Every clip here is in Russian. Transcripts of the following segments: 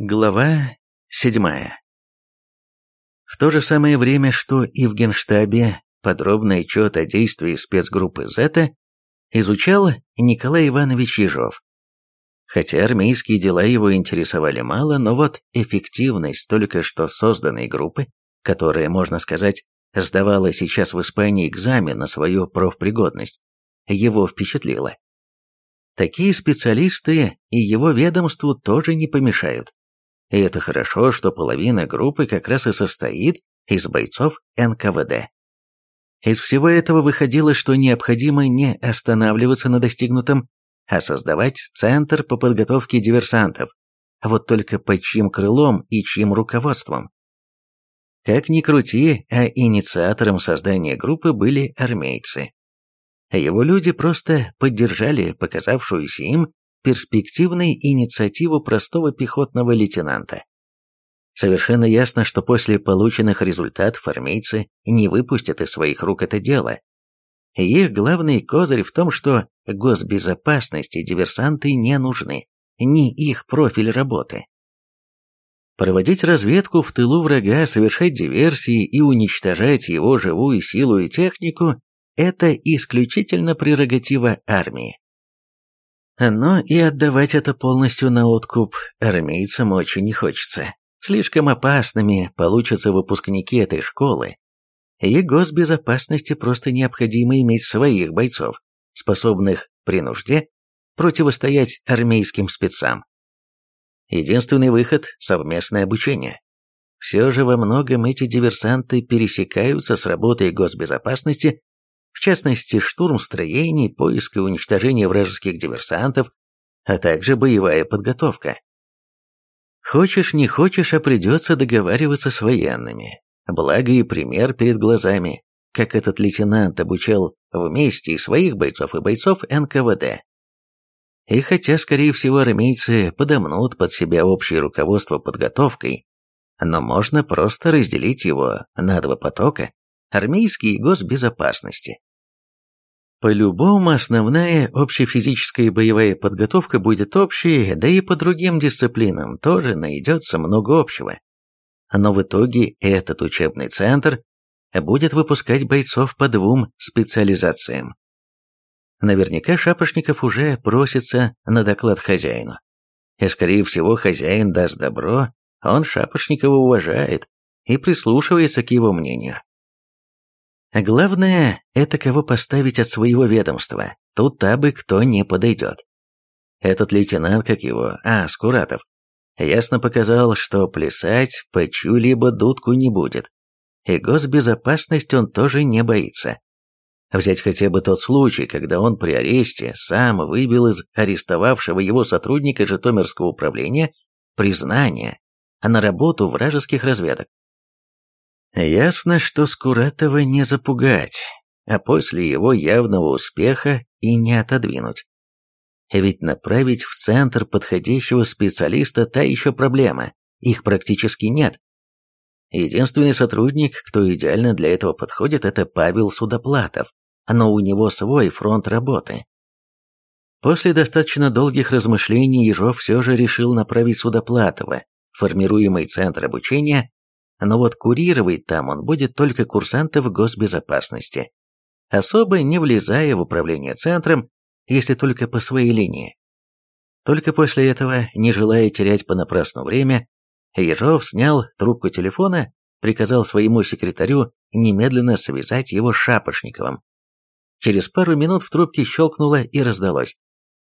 Глава седьмая. В то же самое время, что и в Генштабе, подробный отчет о действии спецгруппы «Зета» изучал Николай Иванович Ежов. Хотя армейские дела его интересовали мало, но вот эффективность только что созданной группы, которая, можно сказать, сдавала сейчас в Испании экзамен на свою профпригодность, его впечатлила. Такие специалисты и его ведомству тоже не помешают. И это хорошо, что половина группы как раз и состоит из бойцов НКВД. Из всего этого выходило, что необходимо не останавливаться на достигнутом, а создавать центр по подготовке диверсантов, а вот только под чьим крылом и чьим руководством. Как ни крути, а инициатором создания группы были армейцы. Его люди просто поддержали показавшуюся им перспективной инициативу простого пехотного лейтенанта. Совершенно ясно, что после полученных результатов армейцы не выпустят из своих рук это дело. Их главный козырь в том, что госбезопасности диверсанты не нужны, не их профиль работы. Проводить разведку в тылу врага, совершать диверсии и уничтожать его живую силу и технику – это исключительно прерогатива армии. Но и отдавать это полностью на откуп армейцам очень не хочется. Слишком опасными получатся выпускники этой школы. И госбезопасности просто необходимо иметь своих бойцов, способных при нужде противостоять армейским спецам. Единственный выход – совместное обучение. Все же во многом эти диверсанты пересекаются с работой госбезопасности в частности штурм строений, поиск и уничтожение вражеских диверсантов, а также боевая подготовка. Хочешь не хочешь, а придется договариваться с военными. Благо и пример перед глазами, как этот лейтенант обучал вместе и своих бойцов, и бойцов НКВД. И хотя, скорее всего, армейцы подомнут под себя общее руководство подготовкой, но можно просто разделить его на два потока, армейский и госбезопасности. По-любому основная общефизическая боевая подготовка будет общей, да и по другим дисциплинам тоже найдется много общего. Но в итоге этот учебный центр будет выпускать бойцов по двум специализациям. Наверняка Шапошников уже просится на доклад хозяину. И, скорее всего, хозяин даст добро, он Шапошникова уважает и прислушивается к его мнению. А главное, это кого поставить от своего ведомства. Тут табы кто не подойдет. Этот лейтенант, как его, а, Скуратов, ясно показал, что плясать по чью-либо дудку не будет. И госбезопасность он тоже не боится. Взять хотя бы тот случай, когда он при аресте сам выбил из арестовавшего его сотрудника Житомирского управления признание на работу вражеских разведок. Ясно, что Скуратова не запугать, а после его явного успеха и не отодвинуть. Ведь направить в центр подходящего специалиста та еще проблема, их практически нет. Единственный сотрудник, кто идеально для этого подходит, это Павел Судоплатов, но у него свой фронт работы. После достаточно долгих размышлений Ежов все же решил направить Судоплатова формируемый центр обучения но вот курировать там он будет только курсантов госбезопасности, особо не влезая в управление центром, если только по своей линии. Только после этого, не желая терять понапрасну время, Ежов снял трубку телефона, приказал своему секретарю немедленно связать его с Шапошниковым. Через пару минут в трубке щелкнуло и раздалось.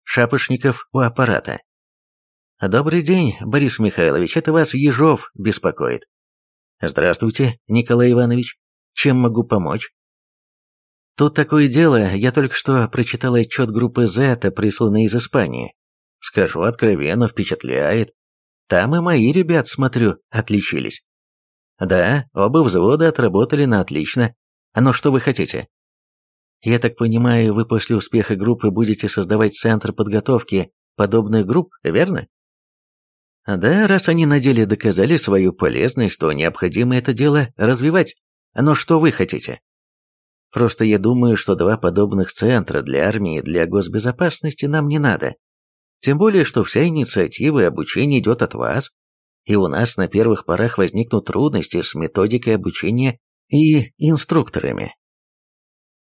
Шапошников у аппарата. «Добрый день, Борис Михайлович, это вас Ежов беспокоит». «Здравствуйте, Николай Иванович. Чем могу помочь?» «Тут такое дело, я только что прочитал отчет группы Зета, присланный из Испании. Скажу откровенно, впечатляет. Там и мои ребят, смотрю, отличились. Да, оба взвода отработали на отлично. Но что вы хотите? Я так понимаю, вы после успеха группы будете создавать центр подготовки подобных групп, верно? Да, раз они на деле доказали свою полезность, то необходимо это дело развивать. Но что вы хотите? Просто я думаю, что два подобных центра для армии и для госбезопасности нам не надо. Тем более, что вся инициатива и обучение идет от вас, и у нас на первых порах возникнут трудности с методикой обучения и инструкторами.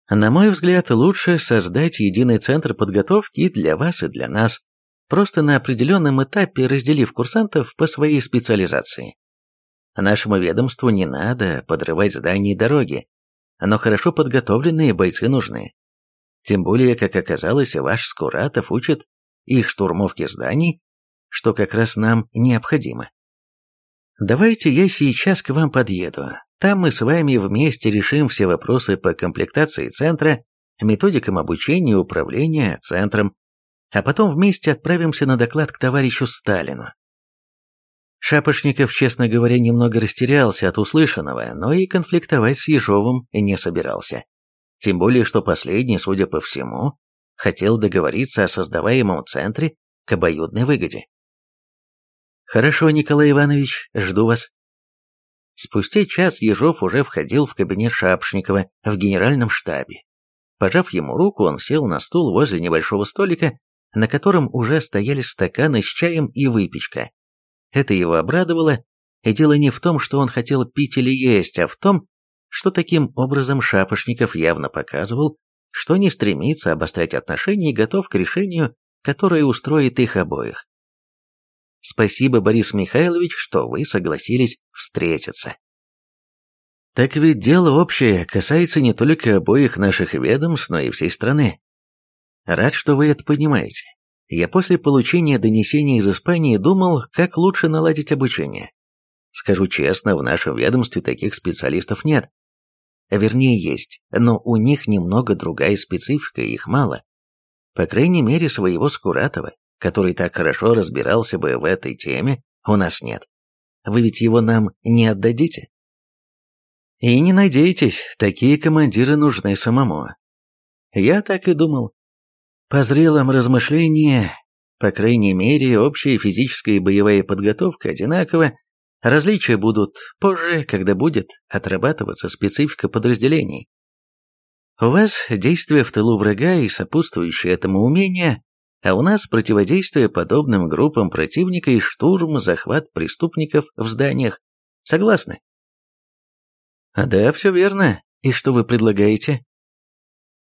На мой взгляд, лучше создать единый центр подготовки для вас и для нас, просто на определенном этапе разделив курсантов по своей специализации. Нашему ведомству не надо подрывать здания и дороги, но хорошо подготовленные бойцы нужны. Тем более, как оказалось, ваш Скуратов учит и штурмовке зданий, что как раз нам необходимо. Давайте я сейчас к вам подъеду. Там мы с вами вместе решим все вопросы по комплектации центра, методикам обучения управления центром, а потом вместе отправимся на доклад к товарищу Сталину. Шапошников, честно говоря, немного растерялся от услышанного, но и конфликтовать с Ежовым не собирался. Тем более, что последний, судя по всему, хотел договориться о создаваемом центре к обоюдной выгоде. «Хорошо, Николай Иванович, жду вас». Спустя час Ежов уже входил в кабинет Шапшникова в генеральном штабе. Пожав ему руку, он сел на стул возле небольшого столика, на котором уже стояли стаканы с чаем и выпечка. Это его обрадовало, и дело не в том, что он хотел пить или есть, а в том, что таким образом Шапошников явно показывал, что не стремится обострять отношения и готов к решению, которое устроит их обоих. Спасибо, Борис Михайлович, что вы согласились встретиться. Так ведь дело общее, касается не только обоих наших ведомств, но и всей страны. Рад, что вы это понимаете. Я после получения донесения из Испании думал, как лучше наладить обучение. Скажу честно, в нашем ведомстве таких специалистов нет. Вернее, есть, но у них немного другая специфика, их мало. По крайней мере, своего Скуратова, который так хорошо разбирался бы в этой теме, у нас нет. Вы ведь его нам не отдадите? И не надейтесь, такие командиры нужны самому. Я так и думал. По зрелом размышлении, по крайней мере, общая физическая и боевая подготовка одинакова, различия будут позже, когда будет отрабатываться специфика подразделений. У вас действие в тылу врага и сопутствующее этому умение, а у нас противодействие подобным группам противника и штурм, захват преступников в зданиях. Согласны? Да, все верно. И что вы предлагаете?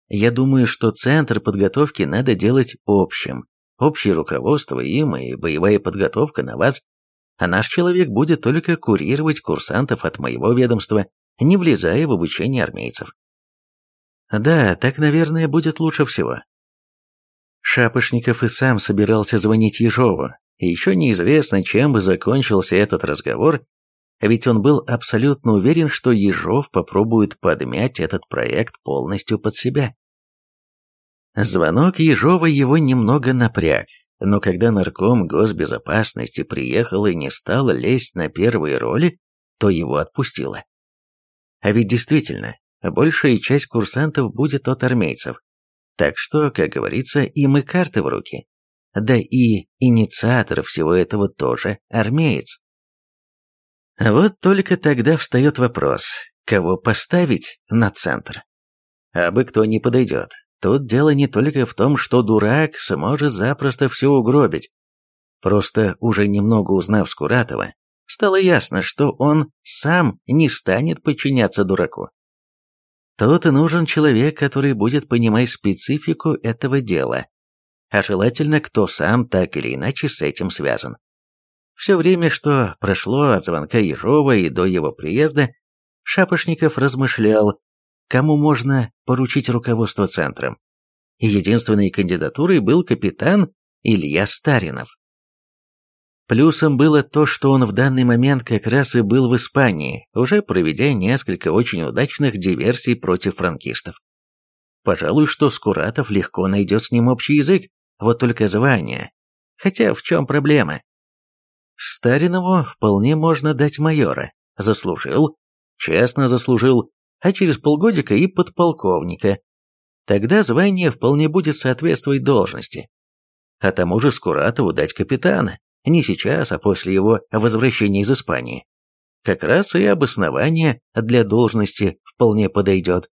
Я думаю, что центр подготовки надо делать общим. Общее руководство им и боевая подготовка на вас. А наш человек будет только курировать курсантов от моего ведомства, не влезая в обучение армейцев. Да, так, наверное, будет лучше всего. Шапошников и сам собирался звонить Ежову, и еще неизвестно, чем бы закончился этот разговор, ведь он был абсолютно уверен, что Ежов попробует подмять этот проект полностью под себя. Звонок Ежова его немного напряг, но когда нарком госбезопасности приехал и не стал лезть на первые роли, то его отпустило. А ведь действительно, большая часть курсантов будет от армейцев, так что, как говорится, им и карты в руки. Да и инициатор всего этого тоже армеец. Вот только тогда встает вопрос, кого поставить на центр. А бы кто не подойдет. Тут дело не только в том, что дурак сможет запросто все угробить. Просто уже немного узнав Скуратова, стало ясно, что он сам не станет подчиняться дураку. Тут и нужен человек, который будет понимать специфику этого дела, а желательно, кто сам так или иначе с этим связан. Все время, что прошло от звонка Ежова и до его приезда, Шапошников размышлял, кому можно поручить руководство центром. И единственной кандидатурой был капитан Илья Старинов. Плюсом было то, что он в данный момент как раз и был в Испании, уже проведя несколько очень удачных диверсий против франкистов. Пожалуй, что Скуратов легко найдет с ним общий язык, вот только звание. Хотя в чем проблема? Старинову вполне можно дать майора. Заслужил, честно заслужил, а через полгодика и подполковника. Тогда звание вполне будет соответствовать должности. А тому же Скуратову дать капитана. Не сейчас, а после его возвращения из Испании. Как раз и обоснование для должности вполне подойдет.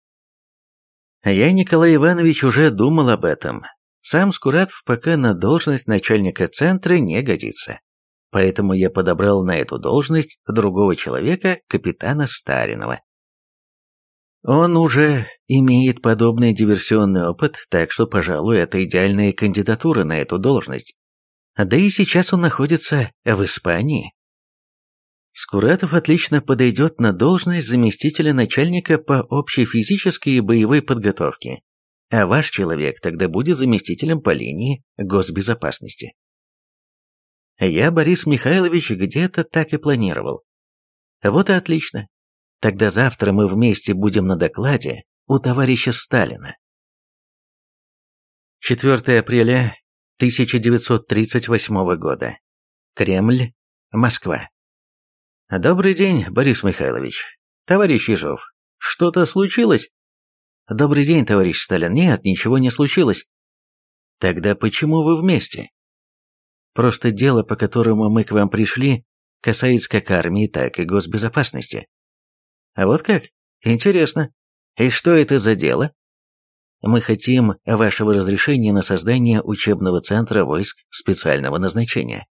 Я, Николай Иванович, уже думал об этом. Сам Скуратов пока на должность начальника центра не годится. Поэтому я подобрал на эту должность другого человека, капитана Старинова. Он уже имеет подобный диверсионный опыт, так что, пожалуй, это идеальная кандидатура на эту должность. Да и сейчас он находится в Испании. Скуратов отлично подойдет на должность заместителя начальника по общей физической и боевой подготовке, а ваш человек тогда будет заместителем по линии госбезопасности. Я, Борис Михайлович, где-то так и планировал. Вот и отлично. Тогда завтра мы вместе будем на докладе у товарища Сталина. 4 апреля 1938 года. Кремль, Москва. Добрый день, Борис Михайлович. Товарищ Ежов, что-то случилось? Добрый день, товарищ Сталин. Нет, ничего не случилось. Тогда почему вы вместе? Просто дело, по которому мы к вам пришли, касается как армии, так и госбезопасности. А вот как? Интересно. И что это за дело? Мы хотим вашего разрешения на создание учебного центра войск специального назначения.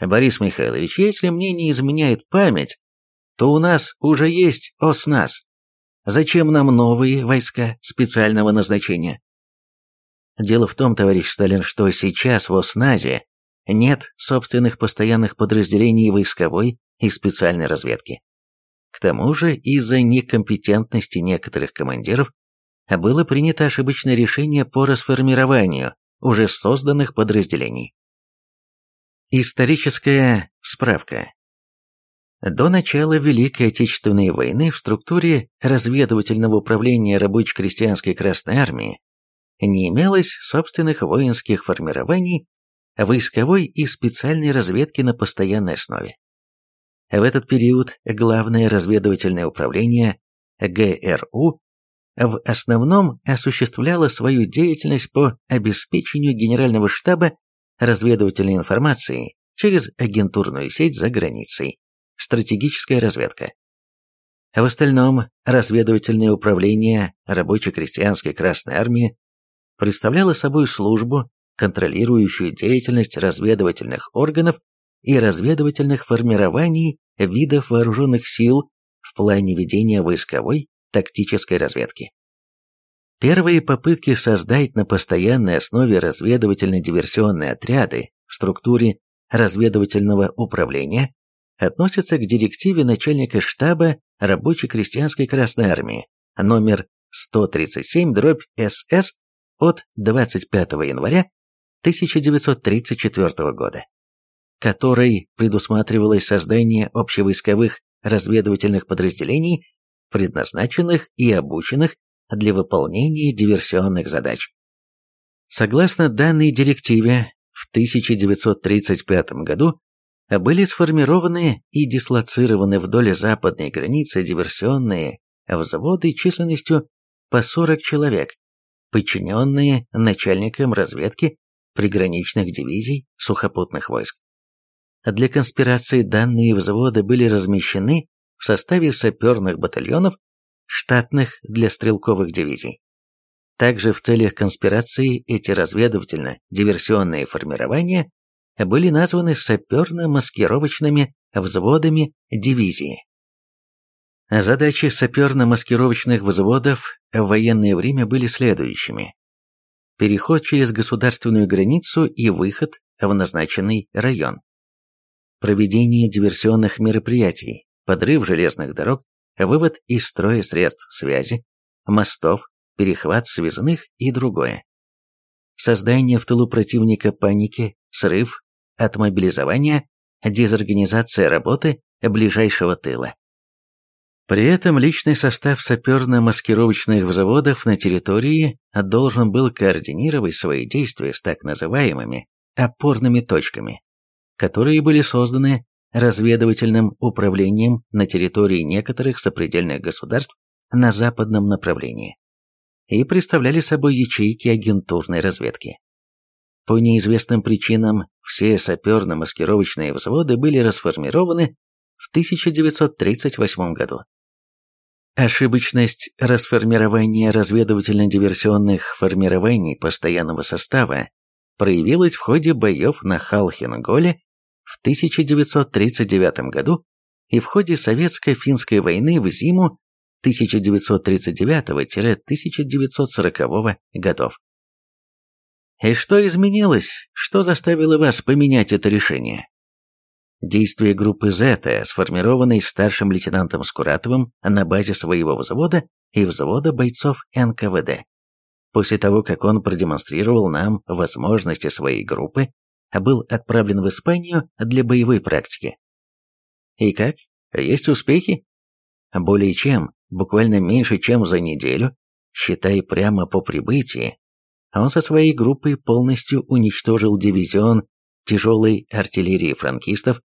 Борис Михайлович, если мне не изменяет память, то у нас уже есть ОСНАС. Зачем нам новые войска специального назначения? Дело в том, товарищ Сталин, что сейчас в ОСНАЗе нет собственных постоянных подразделений войсковой и специальной разведки. К тому же, из-за некомпетентности некоторых командиров было принято ошибочное решение по расформированию уже созданных подразделений. Историческая справка. До начала Великой Отечественной войны в структуре разведывательного управления рабоче-крестьянской Красной Армии не имелось собственных воинских формирований, войсковой и специальной разведки на постоянной основе. В этот период Главное разведывательное управление ГРУ в основном осуществляло свою деятельность по обеспечению Генерального штаба разведывательной информации через агентурную сеть за границей, стратегическая разведка. В остальном разведывательное управление рабоче-крестьянской Красной Армии представляло собой службу, контролирующую деятельность разведывательных органов и разведывательных формирований видов вооруженных сил в плане ведения войсковой тактической разведки. Первые попытки создать на постоянной основе разведывательно-диверсионные отряды в структуре разведывательного управления относятся к директиве начальника штаба рабоче-крестьянской Красной Армии номер 137-СС от 25 января 1934 года которой предусматривалось создание общевойсковых разведывательных подразделений, предназначенных и обученных для выполнения диверсионных задач. Согласно данной директиве, в 1935 году были сформированы и дислоцированы вдоль западной границы диверсионные взводы численностью по 40 человек, подчиненные начальникам разведки приграничных дивизий сухопутных войск. Для конспирации данные взводы были размещены в составе саперных батальонов, штатных для стрелковых дивизий. Также в целях конспирации эти разведывательно-диверсионные формирования были названы саперно-маскировочными взводами дивизии. Задачи саперно-маскировочных взводов в военное время были следующими. Переход через государственную границу и выход в назначенный район проведение диверсионных мероприятий, подрыв железных дорог, вывод из строя средств связи, мостов, перехват связных и другое. Создание в тылу противника паники, срыв, отмобилизование, дезорганизация работы ближайшего тыла. При этом личный состав саперно-маскировочных взводов на территории должен был координировать свои действия с так называемыми опорными точками, которые были созданы разведывательным управлением на территории некоторых сопредельных государств на западном направлении и представляли собой ячейки агентурной разведки. По неизвестным причинам все саперно-маскировочные взводы были расформированы в 1938 году. Ошибочность расформирования разведывательно-диверсионных формирований постоянного состава проявилась в ходе боев на Халхинголе в 1939 году и в ходе Советско-финской войны в зиму 1939-1940 годов. И что изменилось? Что заставило вас поменять это решение? Действия группы «Зета», сформированной старшим лейтенантом Скуратовым на базе своего взвода и взвода бойцов НКВД. После того, как он продемонстрировал нам возможности своей группы, был отправлен в Испанию для боевой практики. И как? Есть успехи? Более чем, буквально меньше, чем за неделю, считай прямо по прибытии, он со своей группой полностью уничтожил дивизион тяжелой артиллерии франкистов,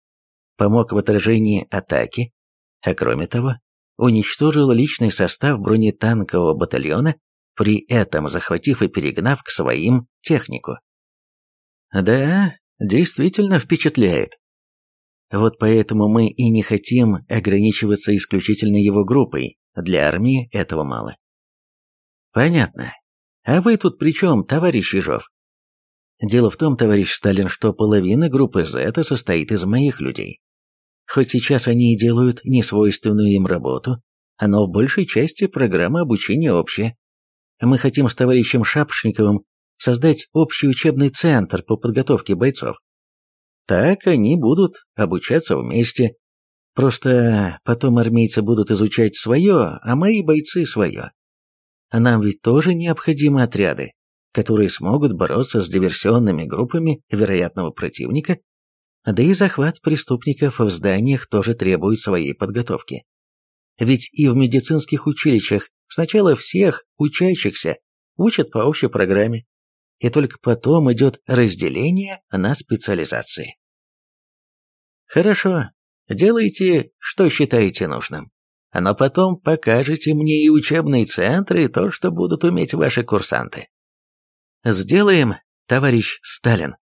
помог в отражении атаки, а кроме того, уничтожил личный состав бронетанкового батальона, при этом захватив и перегнав к своим технику. Да, действительно впечатляет. Вот поэтому мы и не хотим ограничиваться исключительно его группой, для армии этого мало. Понятно. А вы тут при чем, товарищ Ежов? Дело в том, товарищ Сталин, что половина группы Z состоит из моих людей. Хоть сейчас они и делают несвойственную им работу, но в большей части программа обучения общая. Мы хотим с товарищем Шапошниковым создать общий учебный центр по подготовке бойцов. Так они будут обучаться вместе. Просто потом армейцы будут изучать свое, а мои бойцы свое. А нам ведь тоже необходимы отряды, которые смогут бороться с диверсионными группами вероятного противника, да и захват преступников в зданиях тоже требует своей подготовки. Ведь и в медицинских училищах сначала всех учащихся учат по общей программе, и только потом идет разделение на специализации. Хорошо, делайте, что считаете нужным но потом покажете мне и учебные центры, и то, что будут уметь ваши курсанты. Сделаем, товарищ Сталин.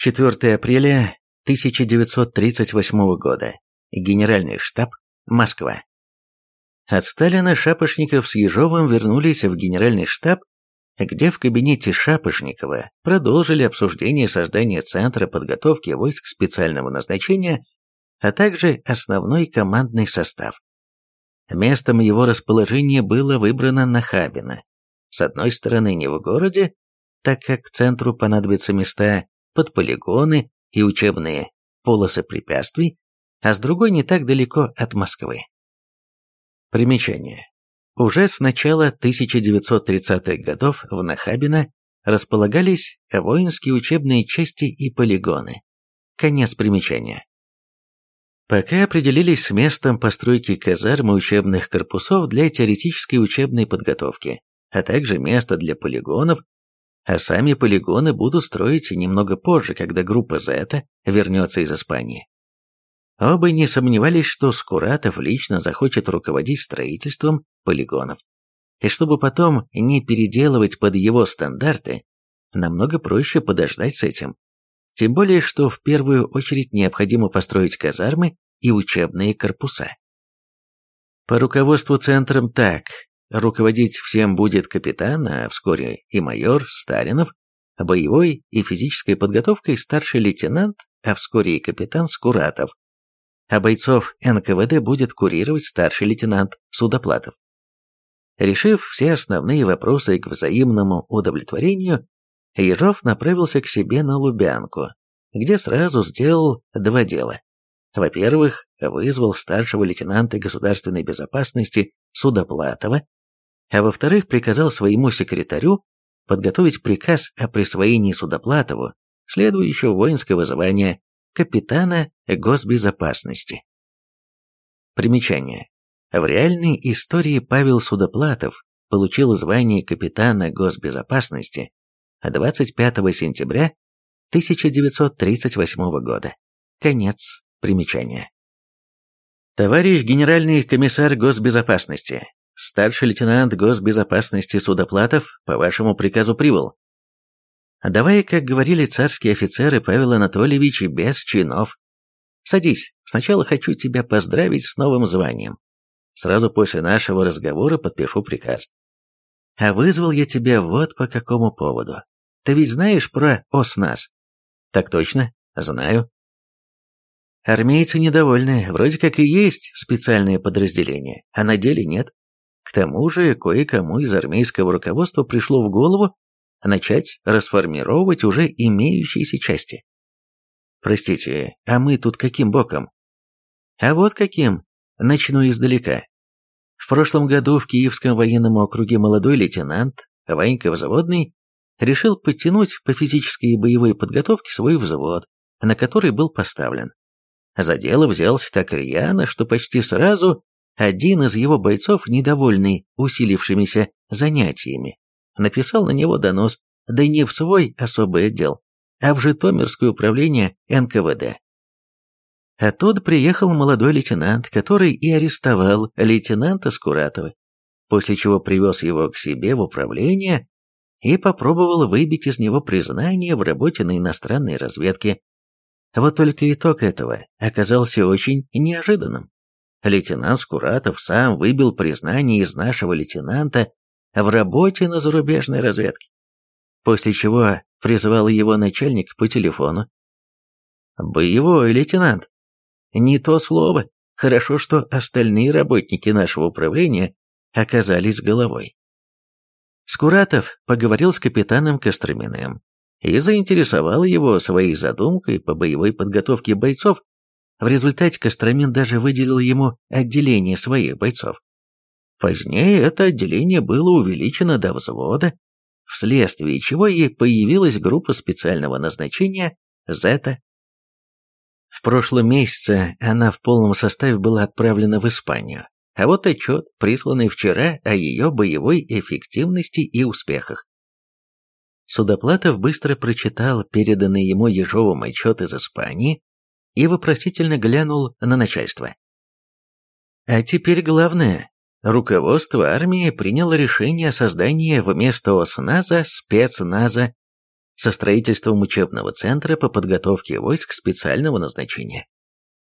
4 апреля 1938 года. Генеральный штаб, Москва. От Сталина Шапошников с Ежовым вернулись в генеральный штаб, где в кабинете Шапошникова продолжили обсуждение создания Центра подготовки войск специального назначения а также основной командный состав. Местом его расположения было выбрано Нахабино. С одной стороны, не в городе, так как центру понадобятся места под полигоны и учебные полосы препятствий, а с другой не так далеко от Москвы. Примечание. Уже с начала 1930-х годов в Нахабино располагались воинские учебные части и полигоны. Конец примечания. Пока определились с местом постройки казарм и учебных корпусов для теоретической учебной подготовки, а также место для полигонов, а сами полигоны будут строить немного позже, когда группа Зета вернется из Испании. Оба не сомневались, что Скуратов лично захочет руководить строительством полигонов. И чтобы потом не переделывать под его стандарты, намного проще подождать с этим, тем более, что в первую очередь необходимо построить казармы и учебные корпуса. По руководству центром так, руководить всем будет капитан, а вскоре и майор Сталинов, боевой и физической подготовкой старший лейтенант, а вскоре и капитан Скуратов, а бойцов НКВД будет курировать старший лейтенант Судоплатов. Решив все основные вопросы к взаимному удовлетворению, Ежов направился к себе на Лубянку, где сразу сделал два дела. Во-первых, вызвал старшего лейтенанта государственной безопасности Судоплатова, а во-вторых, приказал своему секретарю подготовить приказ о присвоении Судоплатову следующего воинского звания капитана госбезопасности. Примечание. В реальной истории Павел Судоплатов получил звание капитана госбезопасности 25 сентября 1938 года. Конец примечания. Товарищ генеральный комиссар госбезопасности, старший лейтенант госбезопасности Судоплатов по вашему приказу прибыл. Давай, как говорили царские офицеры, Павел Анатольевич, без чинов. Садись, сначала хочу тебя поздравить с новым званием. Сразу после нашего разговора подпишу приказ. А вызвал я тебя вот по какому поводу. Ты ведь знаешь про ОСНАС? Так точно, знаю. Армейцы недовольны, вроде как и есть специальное подразделение, а на деле нет. К тому же кое-кому из армейского руководства пришло в голову начать расформировать уже имеющиеся части. Простите, а мы тут каким боком? А вот каким. Начну издалека. В прошлом году в Киевском военном округе молодой лейтенант Ванька Взводный решил подтянуть по физической и боевой подготовке свой взвод, на который был поставлен. За дело взялся так рьяно, что почти сразу один из его бойцов, недовольный усилившимися занятиями, написал на него донос, да не в свой особый отдел, а в Житомирское управление НКВД. Оттуда приехал молодой лейтенант, который и арестовал лейтенанта Скуратова, после чего привез его к себе в управление и попробовал выбить из него признание в работе на иностранной разведке. Вот только итог этого оказался очень неожиданным лейтенант Скуратов сам выбил признание из нашего лейтенанта в работе на зарубежной разведке, после чего призвал его начальник по телефону. «Боевой лейтенант!» «Не то слово. Хорошо, что остальные работники нашего управления оказались головой». Скуратов поговорил с капитаном Костроминым и заинтересовал его своей задумкой по боевой подготовке бойцов в результате Костромин даже выделил ему отделение своих бойцов. Позднее это отделение было увеличено до взвода, вследствие чего и появилась группа специального назначения «Зета». В прошлом месяце она в полном составе была отправлена в Испанию, а вот отчет, присланный вчера о ее боевой эффективности и успехах. Судоплатов быстро прочитал переданный ему Ежовым отчет из Испании и вопросительно глянул на начальство. А теперь главное. Руководство армии приняло решение о создании вместо ОСНАЗа спецназа со строительством учебного центра по подготовке войск специального назначения.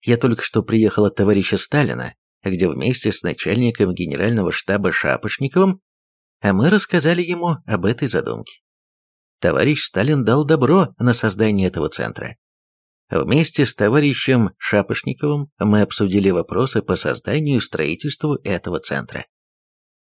Я только что приехал от товарища Сталина, где вместе с начальником генерального штаба Шапошниковым, а мы рассказали ему об этой задумке. Товарищ Сталин дал добро на создание этого центра. Вместе с товарищем Шапошниковым мы обсудили вопросы по созданию и строительству этого центра.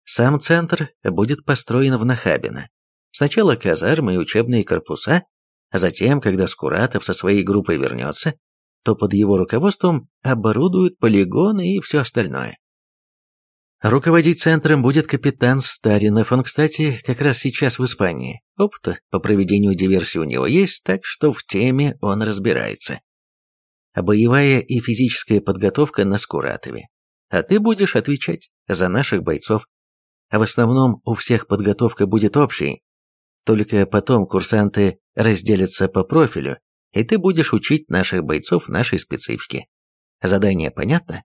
Сам центр будет построен в Нахабино. Сначала казармы и учебные корпуса, а затем, когда Скуратов со своей группой вернется, то под его руководством оборудуют полигоны и все остальное. Руководить центром будет капитан Старинов, он, кстати, как раз сейчас в Испании. Опыта по проведению диверсии у него есть, так что в теме он разбирается. А боевая и физическая подготовка на Скуратове. А ты будешь отвечать за наших бойцов. А в основном у всех подготовка будет общей. Только потом курсанты разделятся по профилю, и ты будешь учить наших бойцов нашей специфике. Задание понятно?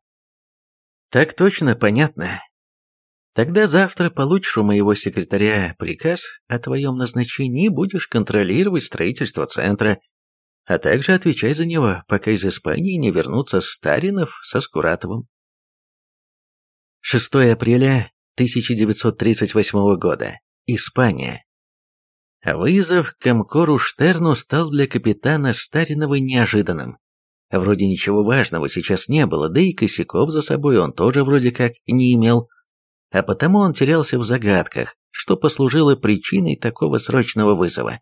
Так точно понятно. Тогда завтра получишь у моего секретаря приказ о твоем назначении и будешь контролировать строительство центра, а также отвечай за него, пока из Испании не вернутся Старинов со Скуратовым. 6 апреля 1938 года. Испания. Вызов к Комкору Штерну стал для капитана Старинова неожиданным. Вроде ничего важного сейчас не было, да и косяков за собой он тоже вроде как не имел, а потому он терялся в загадках, что послужило причиной такого срочного вызова.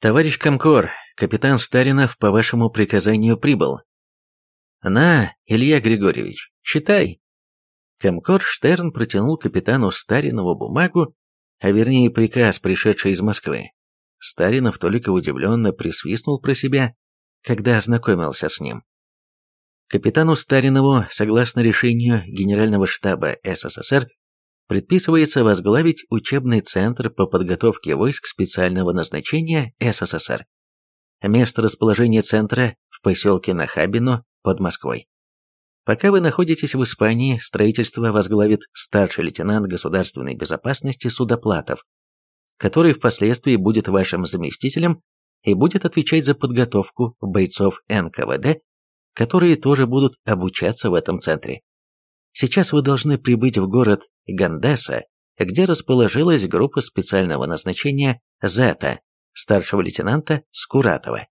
«Товарищ Комкор, капитан Старинов по вашему приказанию прибыл». «На, Илья Григорьевич, читай». Комкор Штерн протянул капитану Старинову бумагу, а вернее приказ, пришедший из Москвы. Старинов только удивленно присвистнул про себя, когда ознакомился с ним. Капитану Старинову, согласно решению Генерального штаба СССР, предписывается возглавить учебный центр по подготовке войск специального назначения СССР. Место расположения центра в поселке Нахабино под Москвой. Пока вы находитесь в Испании, строительство возглавит старший лейтенант государственной безопасности Судоплатов, который впоследствии будет вашим заместителем и будет отвечать за подготовку бойцов НКВД которые тоже будут обучаться в этом центре. Сейчас вы должны прибыть в город Гандеса, где расположилась группа специального назначения «Зета» старшего лейтенанта Скуратова.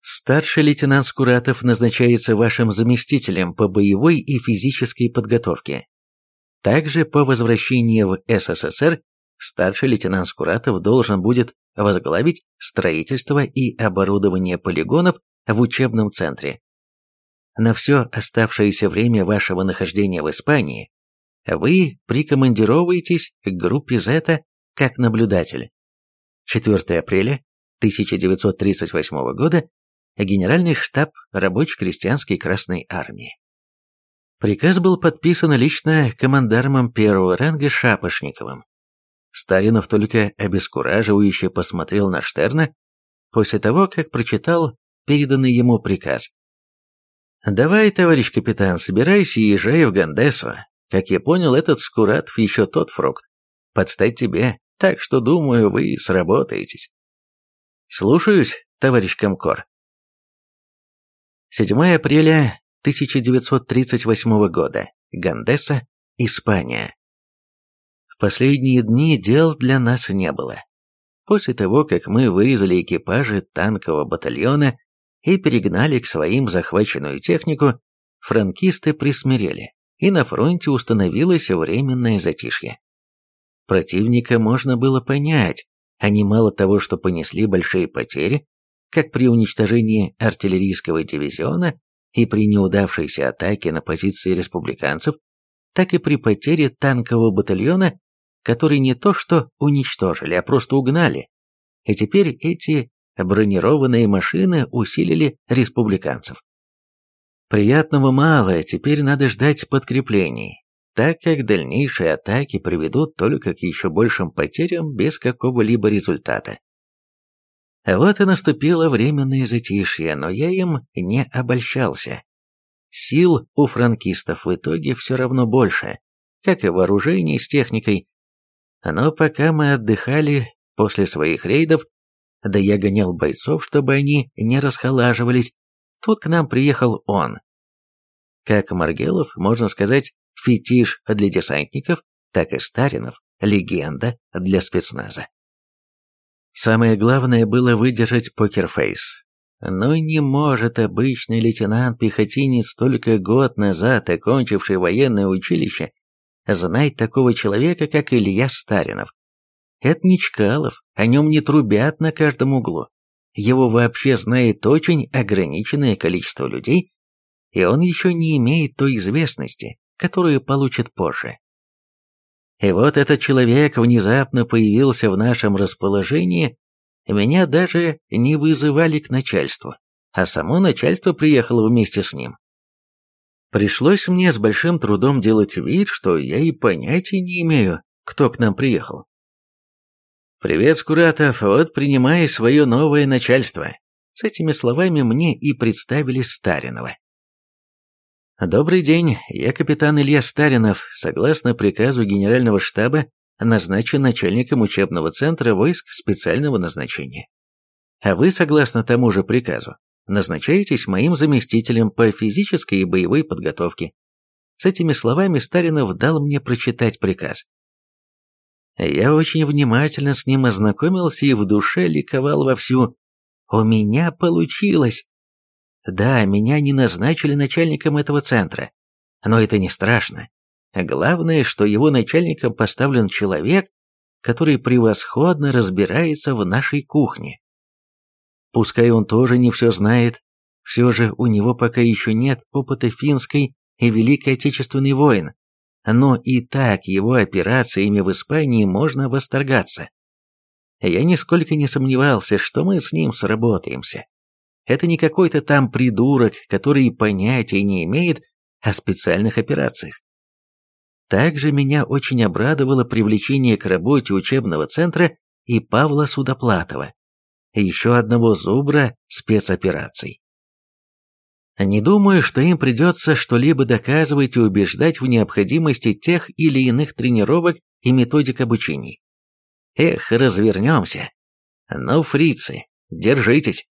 Старший лейтенант Скуратов назначается вашим заместителем по боевой и физической подготовке. Также по возвращении в СССР старший лейтенант Скуратов должен будет возглавить строительство и оборудование полигонов в учебном центре. На все оставшееся время вашего нахождения в Испании вы прикомандировываетесь к группе Z как наблюдатель. 4 апреля 1938 года Генеральный штаб Рабоче-крестьянской Красной Армии. Приказ был подписан лично командармом первого ранга Шапошниковым. Сталинов только обескураживающе посмотрел на Штерна после того, как прочитал переданный ему приказ. «Давай, товарищ капитан, собирайся и езжай в Гандесу. Как я понял, этот Скуратов еще тот фрукт. Подстать тебе, так что, думаю, вы сработаетесь». «Слушаюсь, товарищ Комкор». 7 апреля 1938 года. Гандеса, Испания. В последние дни дел для нас не было. После того, как мы вырезали экипажи танкового батальона и перегнали к своим захваченную технику, франкисты присмирели, и на фронте установилось временное затишье. Противника можно было понять, они мало того, что понесли большие потери, как при уничтожении артиллерийского дивизиона и при неудавшейся атаке на позиции республиканцев, так и при потере танкового батальона, который не то что уничтожили, а просто угнали. И теперь эти бронированные машины усилили республиканцев. Приятного мало, теперь надо ждать подкреплений, так как дальнейшие атаки приведут только к еще большим потерям без какого-либо результата. Вот и наступило временное затишье, но я им не обольщался. Сил у франкистов в итоге все равно больше, как и вооружений с техникой. Но пока мы отдыхали после своих рейдов, да я гонял бойцов, чтобы они не расхолаживались, тут к нам приехал он. Как Маргелов, можно сказать, фетиш для десантников, так и Старинов, легенда для спецназа. Самое главное было выдержать покерфейс. Но не может обычный лейтенант-пехотинец, только год назад окончивший военное училище, знать такого человека, как Илья Старинов. Это не Чкалов, о нем не трубят на каждом углу. Его вообще знает очень ограниченное количество людей, и он еще не имеет той известности, которую получит позже. И вот этот человек внезапно появился в нашем расположении, меня даже не вызывали к начальству, а само начальство приехало вместе с ним. Пришлось мне с большим трудом делать вид, что я и понятия не имею, кто к нам приехал. «Привет, Скуратов, вот принимай свое новое начальство». С этими словами мне и представили Старинова. Добрый день, я капитан Илья Старинов, согласно приказу Генерального штаба, назначен начальником учебного центра войск специального назначения. А вы, согласно тому же приказу, назначаетесь моим заместителем по физической и боевой подготовке. С этими словами Старинов дал мне прочитать приказ. Я очень внимательно с ним ознакомился и в душе ликовал вовсю. У меня получилось! Да, меня не назначили начальником этого центра, но это не страшно. Главное, что его начальником поставлен человек, который превосходно разбирается в нашей кухне. Пускай он тоже не все знает, все же у него пока еще нет опыта финской и Великой Отечественной войн, но и так его операциями в Испании можно восторгаться. Я нисколько не сомневался, что мы с ним сработаемся. Это не какой-то там придурок, который понятия не имеет о специальных операциях. Также меня очень обрадовало привлечение к работе учебного центра и Павла Судоплатова, еще одного зубра спецопераций. Не думаю, что им придется что-либо доказывать и убеждать в необходимости тех или иных тренировок и методик обучения. Эх, развернемся. Ну, фрицы, держитесь.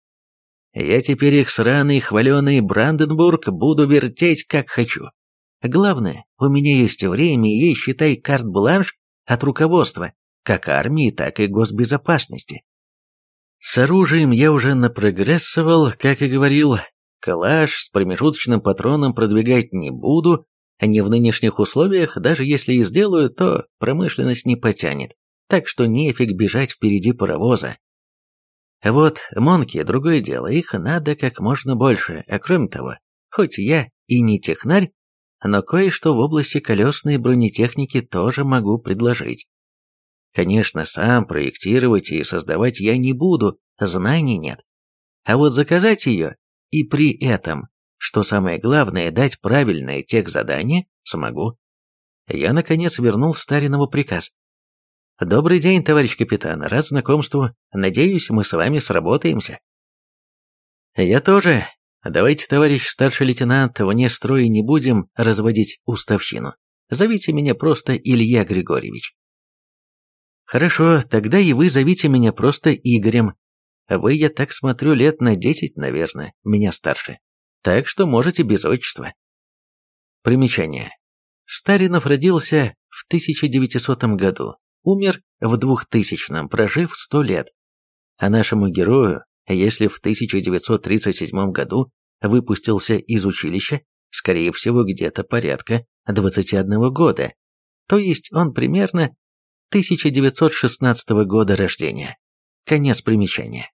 Я теперь их сраный хваленый Бранденбург буду вертеть как хочу. Главное, у меня есть время и считай, карт-бланш от руководства, как армии, так и госбезопасности. С оружием я уже напрогрессовал, как и говорил, калаш с промежуточным патроном продвигать не буду, а не в нынешних условиях, даже если и сделаю, то промышленность не потянет, так что нефиг бежать впереди паровоза. Вот монки – другое дело, их надо как можно больше, а кроме того, хоть я и не технарь, но кое-что в области колесной бронетехники тоже могу предложить. Конечно, сам проектировать и создавать я не буду, знаний нет. А вот заказать ее и при этом, что самое главное, дать правильное техзадание, смогу. Я, наконец, вернул Старинову приказ. «Добрый день, товарищ капитан, рад знакомству. Надеюсь, мы с вами сработаемся». «Я тоже. Давайте, товарищ старший лейтенант, вне строя не будем разводить уставщину. Зовите меня просто Илья Григорьевич». «Хорошо, тогда и вы зовите меня просто Игорем. Вы, я так смотрю, лет на десять, наверное, меня старше. Так что можете без отчества». Примечание. Старинов родился в 1900 году, умер в 2000-м, прожив 100 лет. А нашему герою, если в 1937 году выпустился из училища, скорее всего, где-то порядка 21 года, то есть он примерно 1916 года рождения. Конец примечания.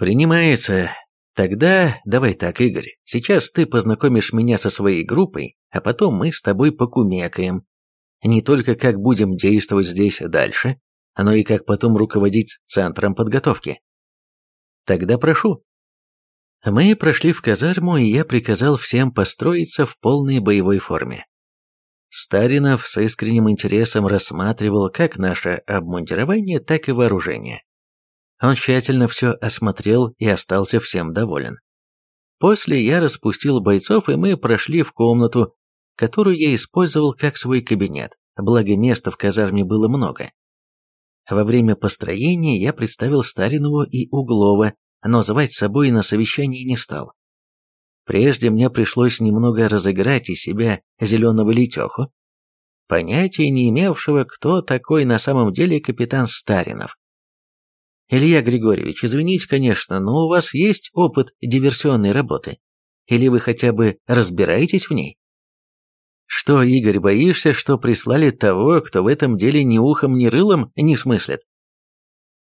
Принимается. Тогда давай так, Игорь, сейчас ты познакомишь меня со своей группой, а потом мы с тобой покумекаем, не только как будем действовать здесь дальше, но и как потом руководить центром подготовки. Тогда прошу. Мы прошли в казарму, и я приказал всем построиться в полной боевой форме. Старинов с искренним интересом рассматривал как наше обмундирование, так и вооружение. Он тщательно все осмотрел и остался всем доволен. После я распустил бойцов, и мы прошли в комнату, которую я использовал как свой кабинет, благо места в казарме было много. Во время построения я представил Старинову и Углова, но звать с собой на совещание не стал. Прежде мне пришлось немного разыграть из себя зеленого летеху, понятия не имевшего, кто такой на самом деле капитан Старинов. Илья Григорьевич, извините, конечно, но у вас есть опыт диверсионной работы? Или вы хотя бы разбираетесь в ней? Что, Игорь, боишься, что прислали того, кто в этом деле ни ухом, ни рылом не смыслит?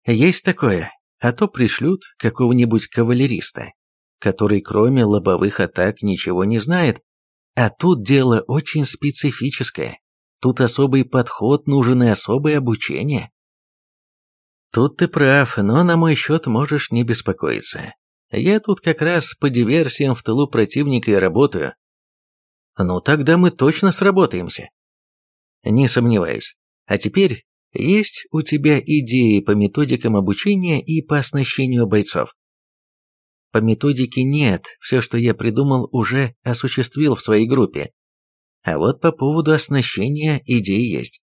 Есть такое, а то пришлют какого-нибудь кавалериста, который кроме лобовых атак ничего не знает. А тут дело очень специфическое. Тут особый подход нужен и особое обучение. Тут ты прав, но на мой счет можешь не беспокоиться. Я тут как раз по диверсиям в тылу противника и работаю, ну тогда мы точно сработаемся. Не сомневаюсь. А теперь есть у тебя идеи по методикам обучения и по оснащению бойцов? По методике нет, все, что я придумал, уже осуществил в своей группе. А вот по поводу оснащения идеи есть.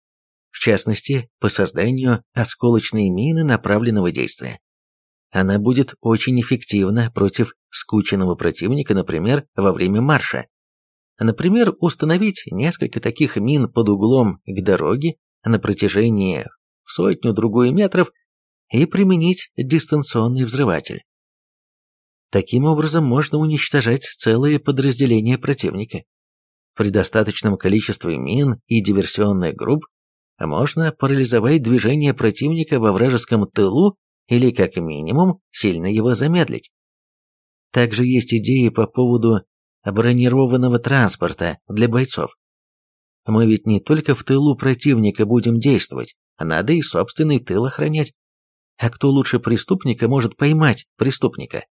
В частности, по созданию осколочной мины направленного действия. Она будет очень эффективна против скученного противника, например, во время марша. Например, установить несколько таких мин под углом к дороге на протяжении в сотню-другую метров и применить дистанционный взрыватель. Таким образом можно уничтожать целые подразделения противника. При достаточном количестве мин и диверсионных групп можно парализовать движение противника во вражеском тылу или, как минимум, сильно его замедлить. Также есть идеи по поводу бронированного транспорта для бойцов. Мы ведь не только в тылу противника будем действовать, а надо и собственный тыл охранять. А кто лучше преступника может поймать преступника?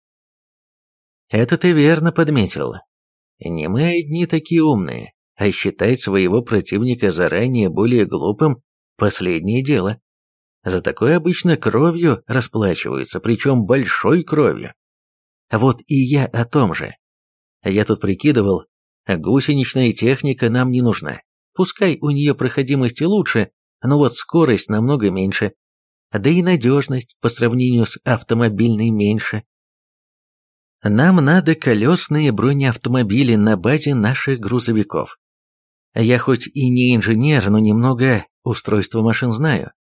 Это ты верно подметил. Не мы одни такие умные, а считать своего противника заранее более глупым – последнее дело. За такое обычно кровью расплачиваются, причем большой кровью. Вот и я о том же. Я тут прикидывал, гусеничная техника нам не нужна. Пускай у нее проходимость лучше, но вот скорость намного меньше. Да и надежность по сравнению с автомобильной меньше. Нам надо колесные бронеавтомобили на базе наших грузовиков. Я хоть и не инженер, но немного устройства машин знаю.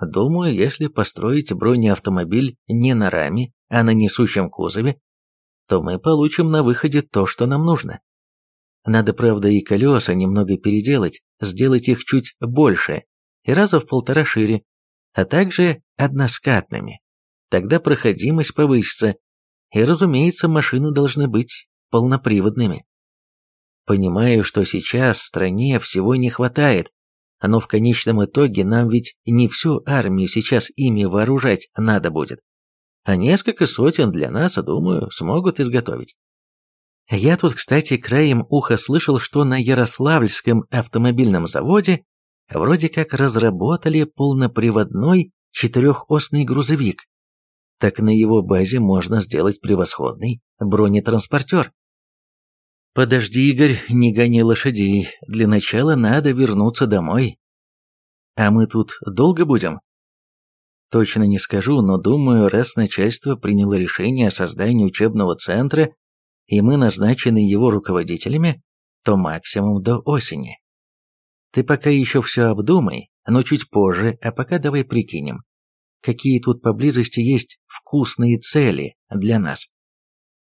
Думаю, если построить бронеавтомобиль не на раме, а на несущем кузове, то мы получим на выходе то, что нам нужно. Надо, правда, и колеса немного переделать, сделать их чуть больше и раза в полтора шире, а также односкатными. Тогда проходимость повысится, и, разумеется, машины должны быть полноприводными. Понимаю, что сейчас стране всего не хватает, но в конечном итоге нам ведь не всю армию сейчас ими вооружать надо будет, а несколько сотен для нас, думаю, смогут изготовить. Я тут, кстати, краем уха слышал, что на Ярославльском автомобильном заводе вроде как разработали полноприводной четырехосный грузовик. Так на его базе можно сделать превосходный бронетранспортер. Подожди, Игорь, не гони лошадей. Для начала надо вернуться домой. А мы тут долго будем? Точно не скажу, но думаю, раз начальство приняло решение о создании учебного центра, и мы назначены его руководителями, то максимум до осени. Ты пока еще все обдумай, но чуть позже, а пока давай прикинем, какие тут поблизости есть вкусные цели для нас.